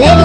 Ladies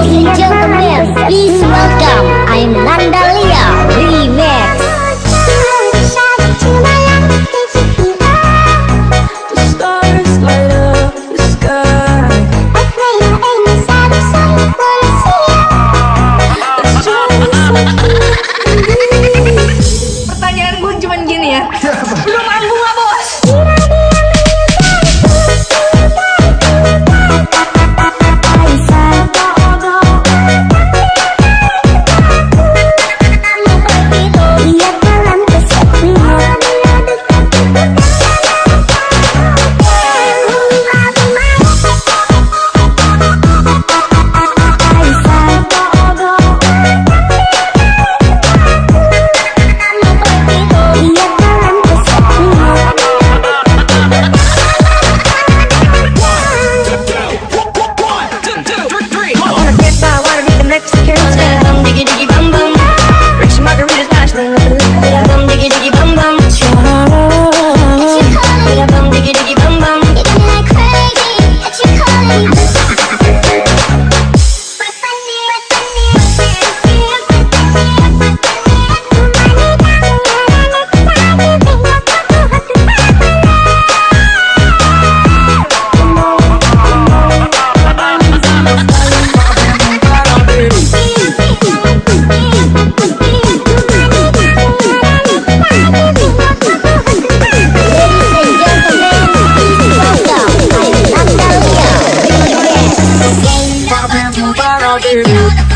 The